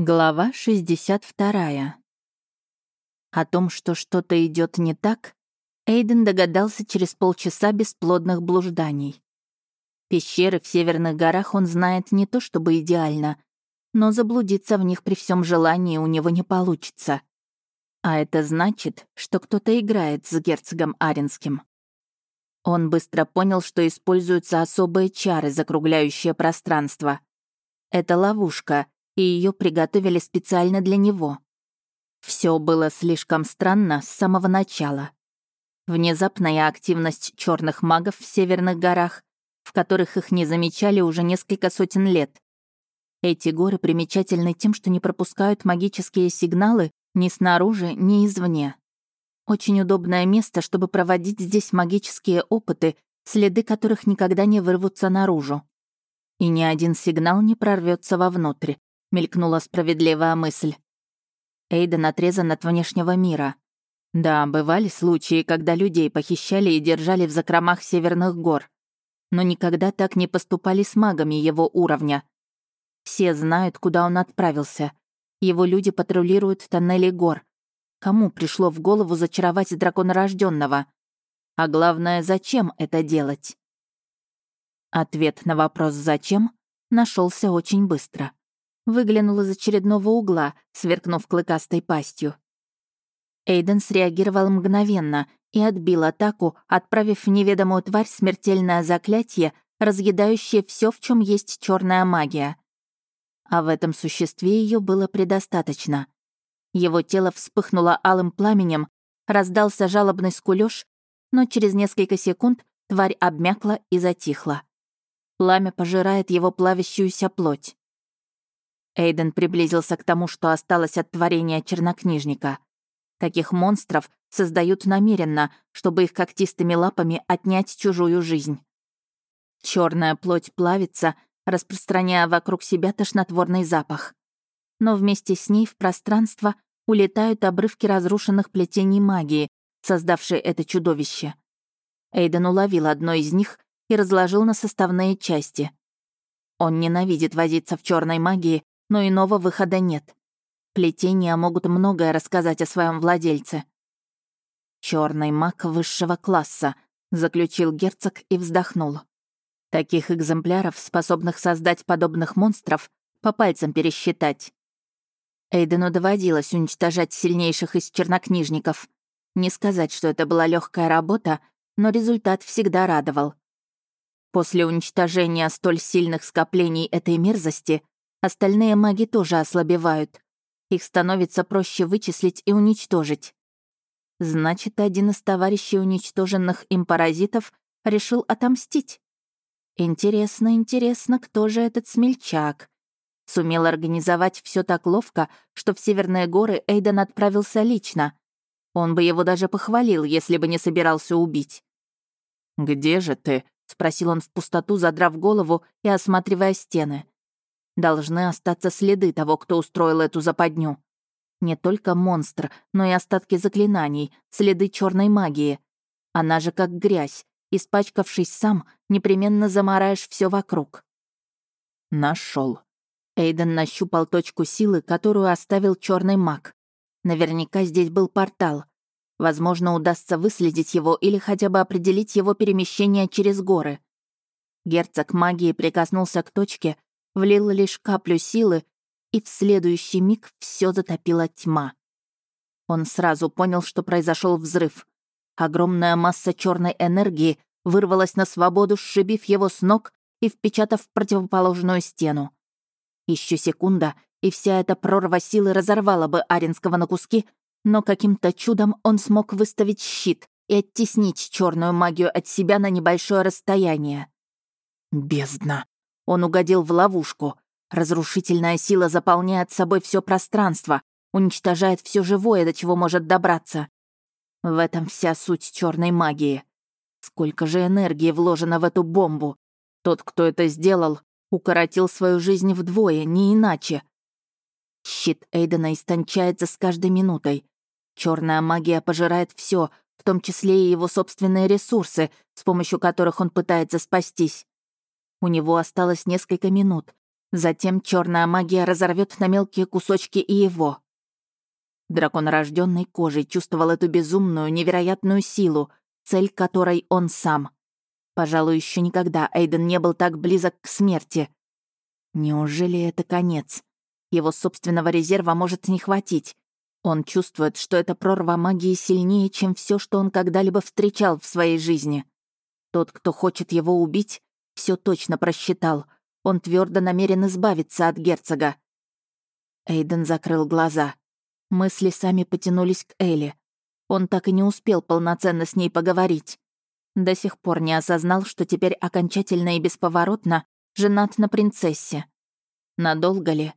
Глава 62. О том, что что-то идет не так, Эйден догадался через полчаса бесплодных блужданий. Пещеры в северных горах он знает не то чтобы идеально, но заблудиться в них при всем желании у него не получится. А это значит, что кто-то играет с герцогом Аренским. Он быстро понял, что используются особые чары, закругляющие пространство. Это ловушка — и ее приготовили специально для него. Все было слишком странно с самого начала. Внезапная активность черных магов в северных горах, в которых их не замечали уже несколько сотен лет. Эти горы примечательны тем, что не пропускают магические сигналы ни снаружи, ни извне. Очень удобное место, чтобы проводить здесь магические опыты, следы которых никогда не вырвутся наружу. И ни один сигнал не прорвется вовнутрь, — мелькнула справедливая мысль. Эйден отрезан от внешнего мира. Да, бывали случаи, когда людей похищали и держали в закромах северных гор. Но никогда так не поступали с магами его уровня. Все знают, куда он отправился. Его люди патрулируют тоннели гор. Кому пришло в голову зачаровать драконорожденного? А главное, зачем это делать? Ответ на вопрос «зачем» нашелся очень быстро выглянул из очередного угла, сверкнув клыкастой пастью. Эйден среагировал мгновенно и отбил атаку, отправив в неведомую тварь смертельное заклятие, разъедающее все, в чем есть черная магия. А в этом существе ее было предостаточно. Его тело вспыхнуло алым пламенем, раздался жалобный скулёж, но через несколько секунд тварь обмякла и затихла. Пламя пожирает его плавящуюся плоть. Эйден приблизился к тому, что осталось от творения чернокнижника. Таких монстров создают намеренно, чтобы их когтистыми лапами отнять чужую жизнь. Черная плоть плавится, распространяя вокруг себя тошнотворный запах. Но вместе с ней в пространство улетают обрывки разрушенных плетений магии, создавшие это чудовище. Эйден уловил одно из них и разложил на составные части. Он ненавидит возиться в черной магии, но иного выхода нет. Плетения могут многое рассказать о своем владельце. Черный маг высшего класса», — заключил герцог и вздохнул. Таких экземпляров, способных создать подобных монстров, по пальцам пересчитать. Эйдену доводилось уничтожать сильнейших из чернокнижников. Не сказать, что это была легкая работа, но результат всегда радовал. После уничтожения столь сильных скоплений этой мерзости Остальные маги тоже ослабевают. Их становится проще вычислить и уничтожить. Значит, один из товарищей уничтоженных им паразитов решил отомстить. Интересно, интересно, кто же этот смельчак? Сумел организовать все так ловко, что в Северные горы Эйден отправился лично. Он бы его даже похвалил, если бы не собирался убить. «Где же ты?» — спросил он в пустоту, задрав голову и осматривая стены. Должны остаться следы того, кто устроил эту западню. Не только монстр, но и остатки заклинаний, следы черной магии. Она же как грязь. Испачкавшись сам, непременно замараешь все вокруг. Нашел. Эйден нащупал точку силы, которую оставил черный маг. Наверняка здесь был портал. Возможно, удастся выследить его или хотя бы определить его перемещение через горы. Герцог магии прикоснулся к точке, влил лишь каплю силы, и в следующий миг все затопила тьма. Он сразу понял, что произошел взрыв. Огромная масса черной энергии вырвалась на свободу, сшибив его с ног и впечатав в противоположную стену. Еще секунда, и вся эта прорва силы разорвала бы Аренского на куски, но каким-то чудом он смог выставить щит и оттеснить черную магию от себя на небольшое расстояние. «Бездна!» Он угодил в ловушку. Разрушительная сила заполняет собой все пространство, уничтожает все живое, до чего может добраться. В этом вся суть черной магии. Сколько же энергии вложено в эту бомбу? Тот, кто это сделал, укоротил свою жизнь вдвое, не иначе. Щит Эйдена истончается с каждой минутой. Черная магия пожирает все, в том числе и его собственные ресурсы, с помощью которых он пытается спастись. У него осталось несколько минут, Затем черная магия разорвет на мелкие кусочки и его. Дракон, рожденный кожей, чувствовал эту безумную, невероятную силу, цель которой он сам. Пожалуй, еще никогда Эйден не был так близок к смерти. Неужели это конец? Его собственного резерва может не хватить. Он чувствует, что эта прорва магии сильнее, чем все, что он когда-либо встречал в своей жизни. Тот, кто хочет его убить, все точно просчитал. Он твердо намерен избавиться от герцога. Эйден закрыл глаза. Мысли сами потянулись к Элли. Он так и не успел полноценно с ней поговорить. До сих пор не осознал, что теперь окончательно и бесповоротно женат на принцессе. Надолго ли?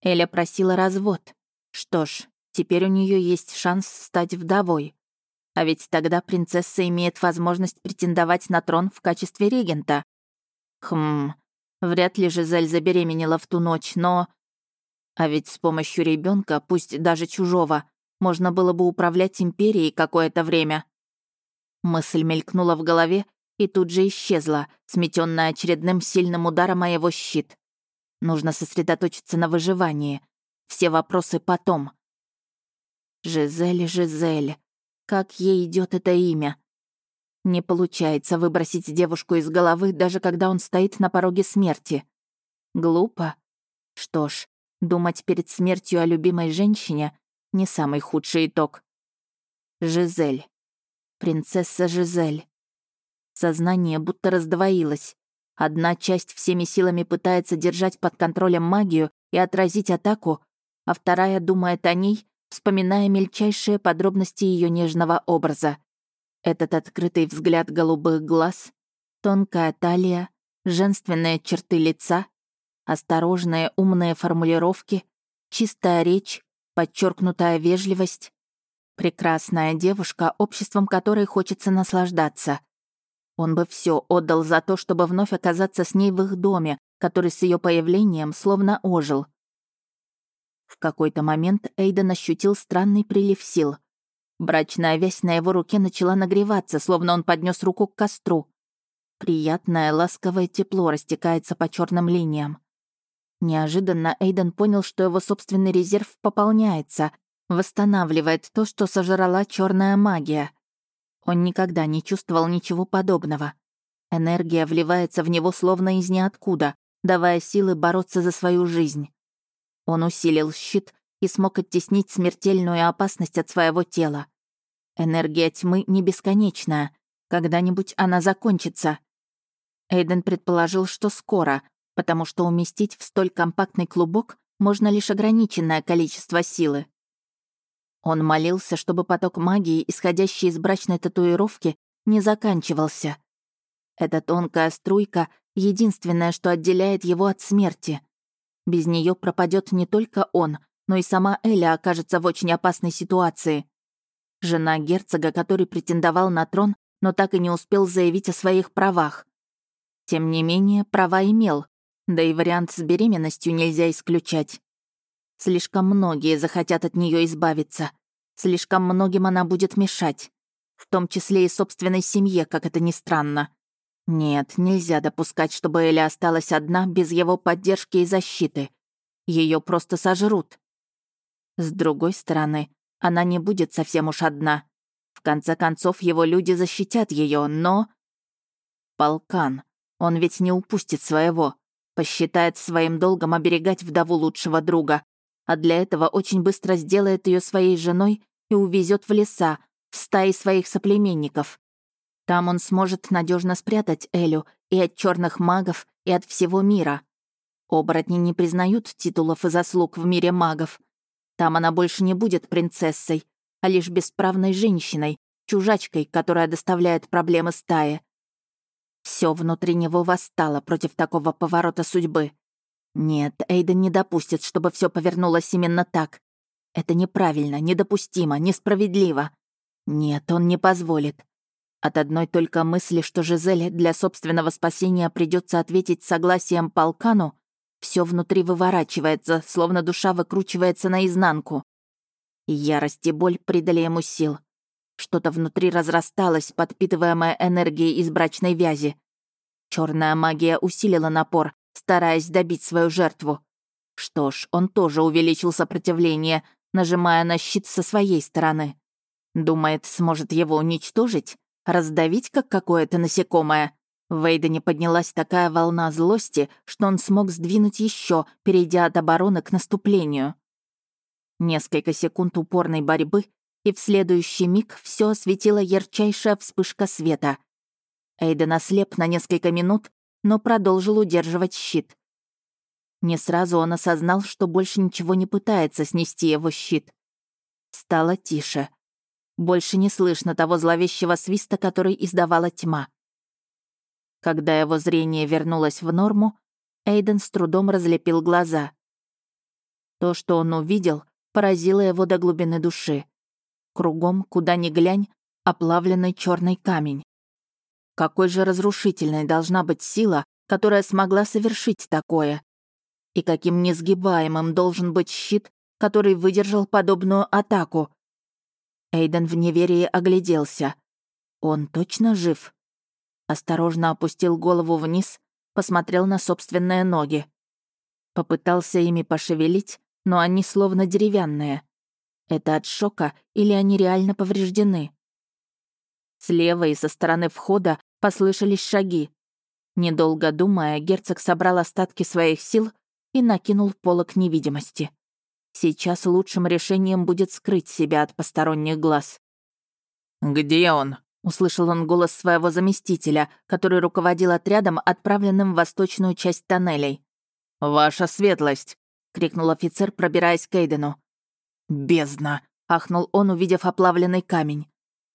Эля просила развод. Что ж, теперь у нее есть шанс стать вдовой. А ведь тогда принцесса имеет возможность претендовать на трон в качестве регента. Хм, вряд ли Жизель забеременела в ту ночь, но... А ведь с помощью ребенка, пусть даже чужого, можно было бы управлять империей какое-то время. Мысль мелькнула в голове и тут же исчезла, сметенная очередным сильным ударом о его щит. Нужно сосредоточиться на выживании. Все вопросы потом. Жизель, Жизель. Как ей идет это имя? Не получается выбросить девушку из головы, даже когда он стоит на пороге смерти. Глупо. Что ж, Думать перед смертью о любимой женщине — не самый худший итог. Жизель. Принцесса Жизель. Сознание будто раздвоилось. Одна часть всеми силами пытается держать под контролем магию и отразить атаку, а вторая думает о ней, вспоминая мельчайшие подробности ее нежного образа. Этот открытый взгляд голубых глаз, тонкая талия, женственные черты лица, Осторожные, умные формулировки, чистая речь, подчеркнутая вежливость. Прекрасная девушка, обществом которой хочется наслаждаться. Он бы все отдал за то, чтобы вновь оказаться с ней в их доме, который с ее появлением словно ожил. В какой-то момент Эйден ощутил странный прилив сил. Брачная вязь на его руке начала нагреваться, словно он поднес руку к костру. Приятное, ласковое тепло растекается по черным линиям. Неожиданно Эйден понял, что его собственный резерв пополняется, восстанавливает то, что сожрала черная магия. Он никогда не чувствовал ничего подобного. Энергия вливается в него словно из ниоткуда, давая силы бороться за свою жизнь. Он усилил щит и смог оттеснить смертельную опасность от своего тела. Энергия тьмы не бесконечная. Когда-нибудь она закончится. Эйден предположил, что скоро, потому что уместить в столь компактный клубок можно лишь ограниченное количество силы. Он молился, чтобы поток магии, исходящий из брачной татуировки, не заканчивался. Эта тонкая струйка — единственное, что отделяет его от смерти. Без нее пропадет не только он, но и сама Эля окажется в очень опасной ситуации. Жена герцога, который претендовал на трон, но так и не успел заявить о своих правах. Тем не менее, права имел, да и вариант с беременностью нельзя исключать. Слишком многие захотят от нее избавиться. Слишком многим она будет мешать. В том числе и собственной семье, как это ни странно. Нет, нельзя допускать, чтобы Эля осталась одна без его поддержки и защиты. Ее просто сожрут. С другой стороны, она не будет совсем уж одна. В конце концов, его люди защитят ее, но... Полкан. Он ведь не упустит своего. Посчитает своим долгом оберегать вдову лучшего друга, а для этого очень быстро сделает ее своей женой и увезет в леса, в стаи своих соплеменников. Там он сможет надежно спрятать Элю и от черных магов, и от всего мира. Оборотни не признают титулов и заслуг в мире магов. Там она больше не будет принцессой, а лишь бесправной женщиной, чужачкой, которая доставляет проблемы стае. Все внутри него восстало против такого поворота судьбы. Нет, Эйден не допустит, чтобы все повернулось именно так. Это неправильно, недопустимо, несправедливо. Нет, он не позволит. От одной только мысли, что Жизель для собственного спасения придется ответить согласием полкану, все внутри выворачивается, словно душа выкручивается наизнанку. Ярость и боль придали ему сил. Что-то внутри разрасталось, подпитываемое энергией из брачной вязи. Черная магия усилила напор, стараясь добить свою жертву. Что ж, он тоже увеличил сопротивление, нажимая на щит со своей стороны. Думает, сможет его уничтожить? Раздавить, как какое-то насекомое? В Вейдене поднялась такая волна злости, что он смог сдвинуть еще, перейдя от обороны к наступлению. Несколько секунд упорной борьбы, и в следующий миг все осветила ярчайшая вспышка света. Эйден ослеп на несколько минут, но продолжил удерживать щит. Не сразу он осознал, что больше ничего не пытается снести его щит. Стало тише. Больше не слышно того зловещего свиста, который издавала тьма. Когда его зрение вернулось в норму, Эйден с трудом разлепил глаза. То, что он увидел, поразило его до глубины души. Кругом, куда ни глянь, оплавленный черный камень. Какой же разрушительной должна быть сила, которая смогла совершить такое? И каким несгибаемым должен быть щит, который выдержал подобную атаку? Эйден в неверии огляделся. Он точно жив? Осторожно опустил голову вниз, посмотрел на собственные ноги. Попытался ими пошевелить, но они словно деревянные. Это от шока или они реально повреждены? Слева и со стороны входа послышались шаги. Недолго думая, герцог собрал остатки своих сил и накинул полок невидимости. Сейчас лучшим решением будет скрыть себя от посторонних глаз. «Где он?» — услышал он голос своего заместителя, который руководил отрядом, отправленным в восточную часть тоннелей. «Ваша светлость!» — крикнул офицер, пробираясь к Эйдену. «Бездна!» — ахнул он, увидев оплавленный камень.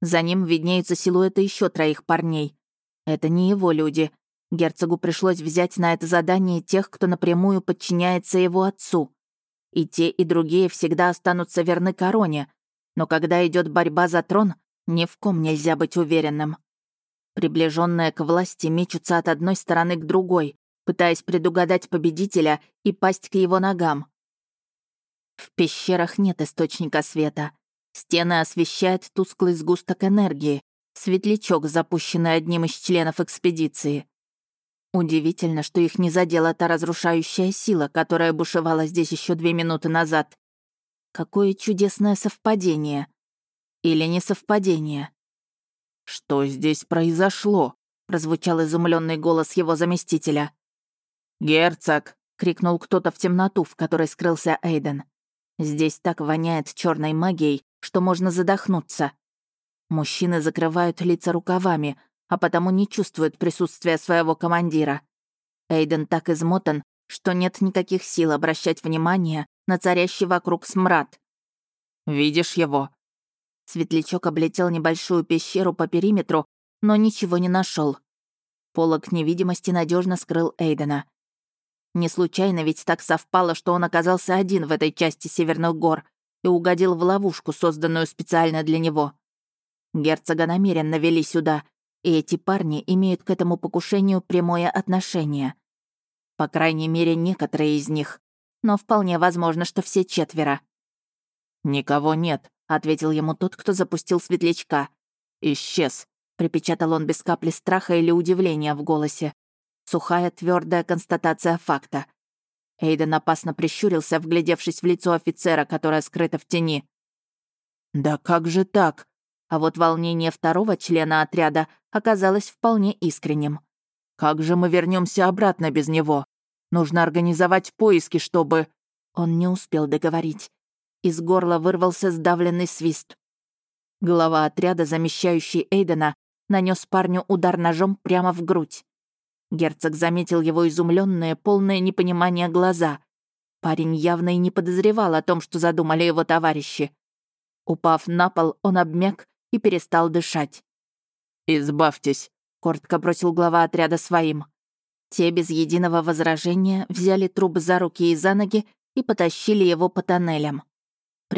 За ним виднеются силуэты еще троих парней. Это не его люди. Герцогу пришлось взять на это задание тех, кто напрямую подчиняется его отцу. И те, и другие всегда останутся верны короне. Но когда идет борьба за трон, ни в ком нельзя быть уверенным. Приближенные к власти мечутся от одной стороны к другой, пытаясь предугадать победителя и пасть к его ногам. В пещерах нет источника света. Стены освещает тусклый сгусток энергии, Светлячок, запущенный одним из членов экспедиции. Удивительно, что их не задела та разрушающая сила, которая бушевала здесь еще две минуты назад. Какое чудесное совпадение. Или не совпадение. «Что здесь произошло?» — прозвучал изумленный голос его заместителя. «Герцог!» — крикнул кто-то в темноту, в которой скрылся Эйден. «Здесь так воняет черной магией, что можно задохнуться. Мужчины закрывают лица рукавами, а потому не чувствуют присутствия своего командира. Эйден так измотан, что нет никаких сил обращать внимание на царящий вокруг смрад. «Видишь его?» Светлячок облетел небольшую пещеру по периметру, но ничего не нашел. Полок невидимости надежно скрыл Эйдена. Не случайно ведь так совпало, что он оказался один в этой части Северных гор и угодил в ловушку, созданную специально для него. Герцога намеренно вели сюда, и эти парни имеют к этому покушению прямое отношение. По крайней мере, некоторые из них. Но вполне возможно, что все четверо. «Никого нет», — ответил ему тот, кто запустил светлячка. «Исчез», — припечатал он без капли страха или удивления в голосе. Сухая, твердая констатация факта. Эйден опасно прищурился, вглядевшись в лицо офицера, которое скрыто в тени. «Да как же так?» А вот волнение второго члена отряда оказалось вполне искренним. «Как же мы вернемся обратно без него? Нужно организовать поиски, чтобы...» Он не успел договорить. Из горла вырвался сдавленный свист. Глава отряда, замещающий Эйдена, нанес парню удар ножом прямо в грудь. Герцог заметил его изумленные, полное непонимание глаза. Парень явно и не подозревал о том, что задумали его товарищи. Упав на пол, он обмяк и перестал дышать. «Избавьтесь», — коротко бросил глава отряда своим. Те без единого возражения взяли труп за руки и за ноги и потащили его по тоннелям.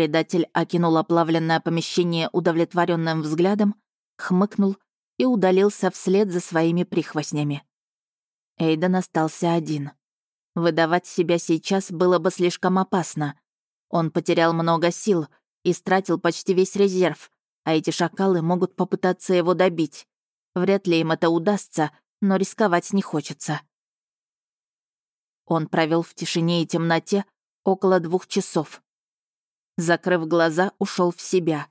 Предатель окинул оплавленное помещение удовлетворенным взглядом, хмыкнул и удалился вслед за своими прихвостнями. Эйден остался один. Выдавать себя сейчас было бы слишком опасно. Он потерял много сил, и истратил почти весь резерв, а эти шакалы могут попытаться его добить. Вряд ли им это удастся, но рисковать не хочется. Он провел в тишине и темноте около двух часов. Закрыв глаза, ушел в себя.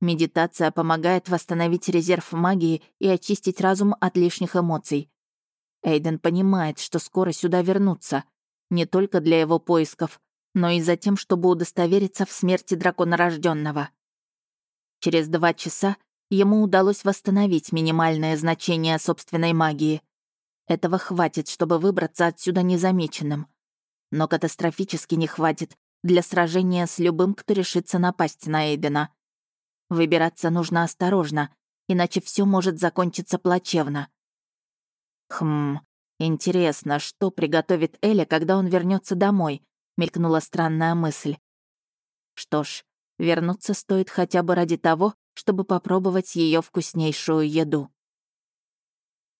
Медитация помогает восстановить резерв магии и очистить разум от лишних эмоций. Эйден понимает, что скоро сюда вернутся. Не только для его поисков, но и за тем, чтобы удостовериться в смерти дракона рожденного. Через два часа ему удалось восстановить минимальное значение собственной магии. Этого хватит, чтобы выбраться отсюда незамеченным. Но катастрофически не хватит для сражения с любым, кто решится напасть на Эйдена. Выбираться нужно осторожно, иначе все может закончиться плачевно. Хм, интересно, что приготовит Эля, когда он вернется домой? мелькнула странная мысль. Что ж, вернуться стоит хотя бы ради того, чтобы попробовать ее вкуснейшую еду.